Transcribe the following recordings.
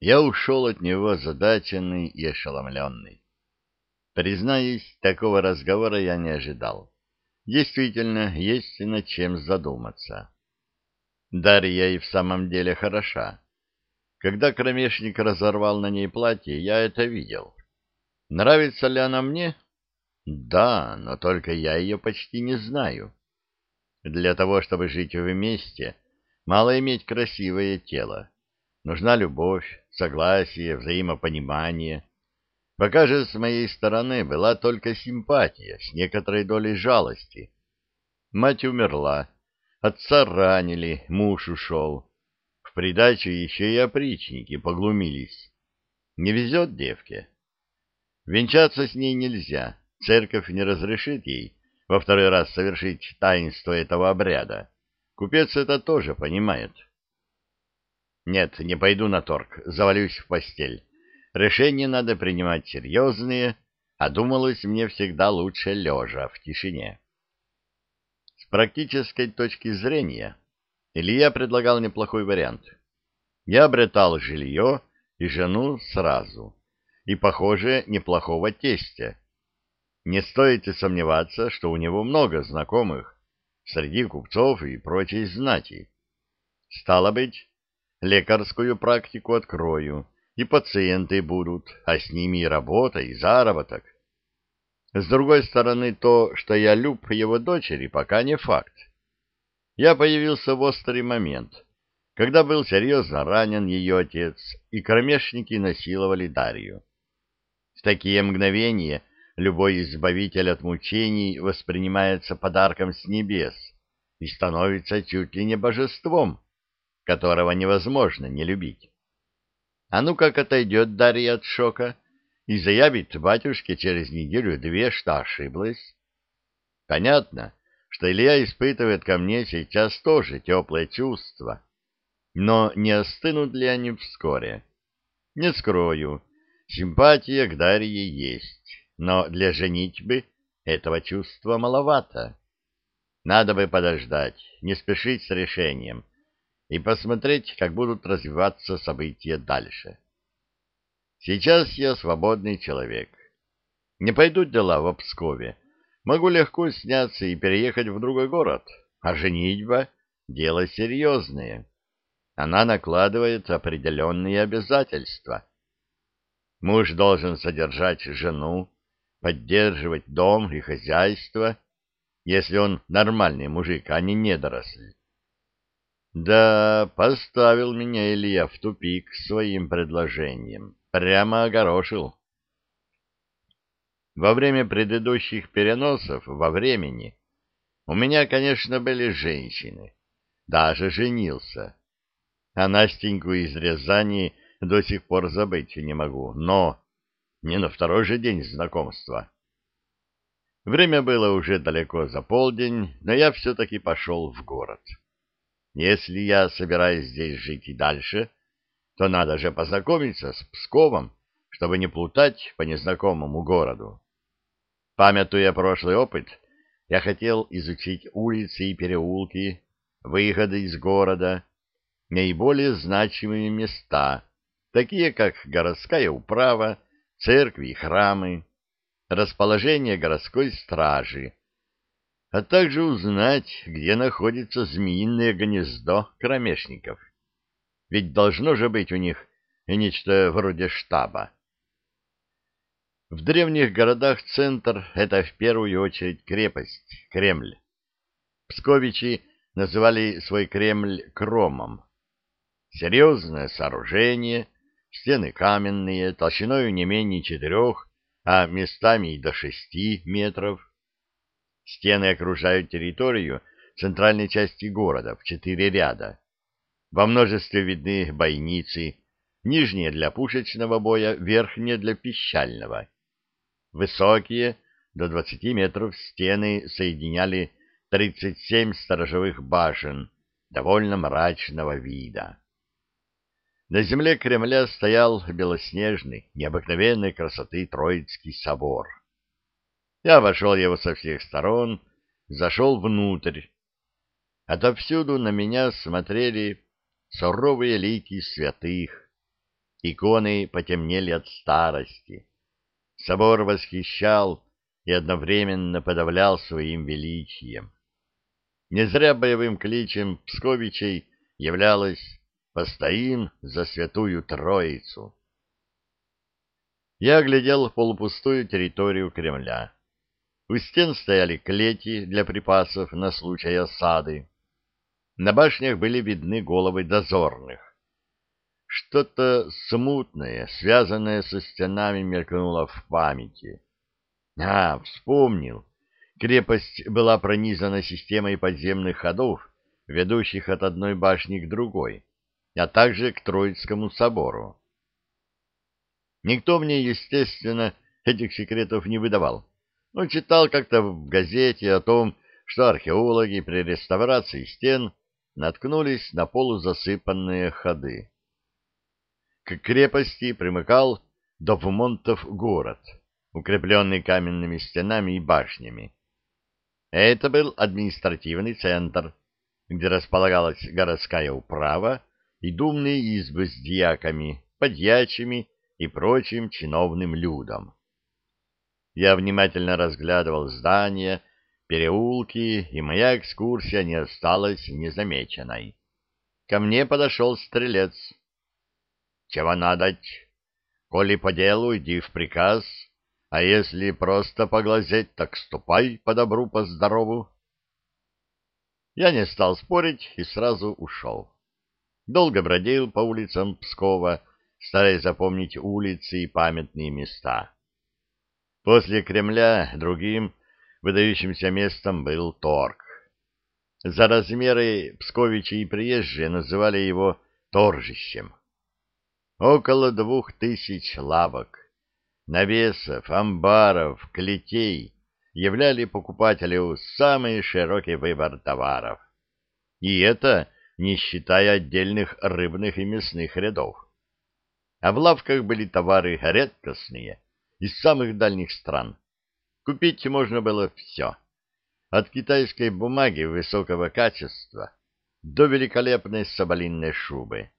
Я ушел от него задаченный и ошеломленный. Признаюсь, такого разговора я не ожидал. Действительно, есть над чем задуматься. Дарья и в самом деле хороша. Когда кромешник разорвал на ней платье, я это видел. Нравится ли она мне? Да, но только я ее почти не знаю. Для того, чтобы жить вместе, мало иметь красивое тело. Нужна любовь, согласие, взаимопонимание. Пока же с моей стороны была только симпатия с некоторой долей жалости. Мать умерла, отца ранили, муж ушел. В придачу еще и опричники поглумились. Не везет девке. Венчаться с ней нельзя, церковь не разрешит ей во второй раз совершить таинство этого обряда. Купец это тоже понимает. Нет, не пойду на торг, завалюсь в постель. Решения надо принимать серьезные, а думалось мне всегда лучше лежа в тишине. С практической точки зрения Илья предлагал неплохой вариант. Я обретал жилье и жену сразу, и, похоже, неплохого тестя. Не стоит и сомневаться, что у него много знакомых среди купцов и прочей знати. Стало быть, лекарскую практику открою, и пациенты будут, а с ними и работа, и заработок. С другой стороны, то, что я люб его дочери, пока не факт. Я появился в острый момент, когда был серьезно ранен ее отец, и кромешники насиловали Дарью. В такие мгновения любой избавитель от мучений воспринимается подарком с небес и становится чуть ли не божеством которого невозможно не любить. А ну как отойдет Дарья от шока и заявит батюшке через неделю-две, что ошиблась? Понятно, что Илья испытывает ко мне сейчас тоже теплые чувства, но не остынут ли они вскоре? Не скрою, симпатия к Дарье есть, но для женитьбы этого чувства маловато. Надо бы подождать, не спешить с решением, и посмотреть, как будут развиваться события дальше. Сейчас я свободный человек. Не пойдут дела в Пскове. Могу легко сняться и переехать в другой город. А женитьба — дело серьезное. Она накладывает определенные обязательства. Муж должен содержать жену, поддерживать дом и хозяйство, если он нормальный мужик, а не недоросль. Да, поставил меня Илья в тупик своим предложением. Прямо огорошил. Во время предыдущих переносов во времени у меня, конечно, были женщины. Даже женился. А Настеньку из Рязани до сих пор забыть не могу. Но не на второй же день знакомства. Время было уже далеко за полдень, но я все-таки пошел в город. Если я собираюсь здесь жить и дальше, то надо же познакомиться с Псковом, чтобы не плутать по незнакомому городу. Памятуя прошлый опыт, я хотел изучить улицы и переулки, выходы из города, наиболее значимые места, такие как городская управа, церкви и храмы, расположение городской стражи, а также узнать, где находится змеиное гнездо кромешников. Ведь должно же быть у них нечто вроде штаба. В древних городах центр — это в первую очередь крепость, Кремль. Псковичи называли свой Кремль Кромом. Серьезное сооружение, стены каменные, толщиной не менее четырех, а местами и до шести метров Стены окружают территорию центральной части города в четыре ряда. Во множестве видны бойницы, нижние для пушечного боя, верхние для пищального. Высокие, до 20 метров стены соединяли 37 сторожевых башен довольно мрачного вида. На земле Кремля стоял белоснежный, необыкновенной красоты Троицкий собор. Я обошел его со всех сторон, зашел внутрь. Отовсюду на меня смотрели суровые лики святых. Иконы потемнели от старости. Собор восхищал и одновременно подавлял своим величием. Не зря боевым кличем Псковичей являлось «Постоим за святую Троицу». Я оглядел полупустую территорию Кремля. У стен стояли клети для припасов на случай осады. На башнях были видны головы дозорных. Что-то смутное, связанное со стенами, мелькнуло в памяти. А, вспомнил. Крепость была пронизана системой подземных ходов, ведущих от одной башни к другой, а также к Троицкому собору. Никто мне, естественно, этих секретов не выдавал, но читал как-то в газете о том, что археологи при реставрации стен наткнулись на полузасыпанные ходы. К крепости примыкал Довмонтов город, укрепленный каменными стенами и башнями. Это был административный центр, где располагалась городская управа и думные избы с дьяками, подьячими и прочим чиновным людом. Я внимательно разглядывал здания, переулки, и моя экскурсия не осталась незамеченной. Ко мне подошел стрелец. — Чего надоть? Коли по делу, иди в приказ, а если просто поглазеть, так ступай по добру, по здорову. Я не стал спорить и сразу ушел. Долго бродил по улицам Пскова, стараясь запомнить улицы и памятные места. После Кремля другим выдающимся местом был торг. За размеры псковичи и приезжие называли его торжищем. Около двух тысяч лавок, навесов, амбаров, клетей являли покупателю самый широкий выбор товаров. И это не считая отдельных рыбных и мясных рядов. А в лавках были товары редкостные, из самых дальних стран, Купить можно было все. От китайской бумаги высокого качества до великолепной соболинной шубы.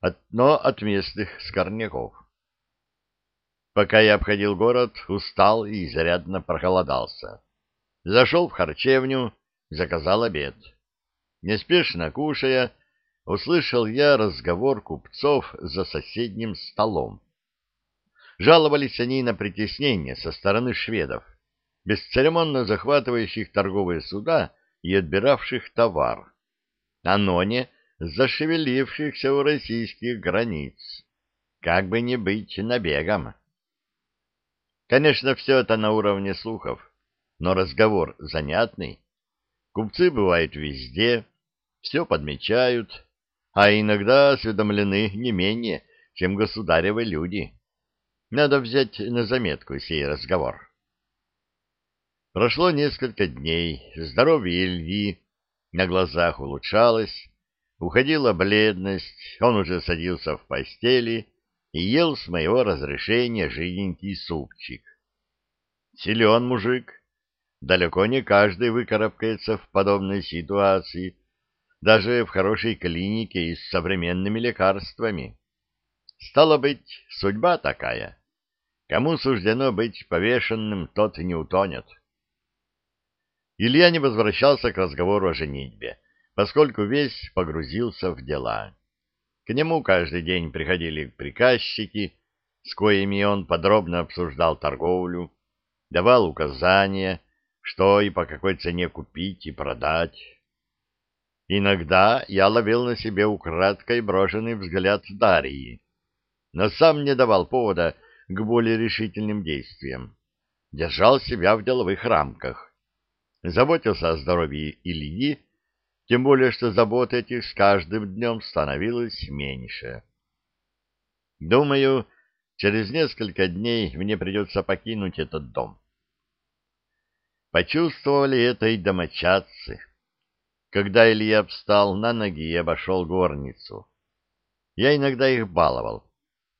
От, но от местных скорняков. Пока я обходил город, устал и изрядно проголодался. Зашел в харчевню, заказал обед. Неспешно кушая, услышал я разговор купцов за соседним столом. Жаловались они на притеснение со стороны шведов, бесцеремонно захватывающих торговые суда и отбиравших товар, а ноне зашевелившихся у российских границ. Как бы не быть набегом. Конечно, все это на уровне слухов, но разговор занятный. Купцы бывают везде, все подмечают, а иногда осведомлены не менее, чем государевы люди. Надо взять на заметку сей разговор. Прошло несколько дней, здоровье Ильи на глазах улучшалось, уходила бледность, он уже садился в постели и ел с моего разрешения жиденький супчик. Силен мужик, далеко не каждый выкарабкается в подобной ситуации, даже в хорошей клинике и с современными лекарствами. Стало быть, судьба такая — Кому суждено быть повешенным, тот не утонет. Илья не возвращался к разговору о женитьбе, поскольку весь погрузился в дела. К нему каждый день приходили приказчики, с коими он подробно обсуждал торговлю, давал указания, что и по какой цене купить и продать. Иногда я ловил на себе украдкой брошенный взгляд Дарьи, но сам не давал повода к более решительным действиям. Держал себя в деловых рамках. Заботился о здоровье Ильи, тем более что забот этих с каждым днем становилось меньше. Думаю, через несколько дней мне придется покинуть этот дом. Почувствовали это и домочадцы. Когда Илья встал на ноги и обошел горницу. Я иногда их баловал.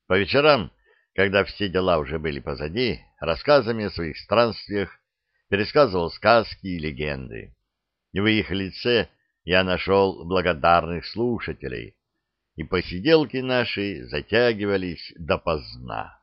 По вечерам когда все дела уже были позади, рассказами о своих странствиях пересказывал сказки и легенды. И в их лице я нашел благодарных слушателей, и посиделки наши затягивались допоздна.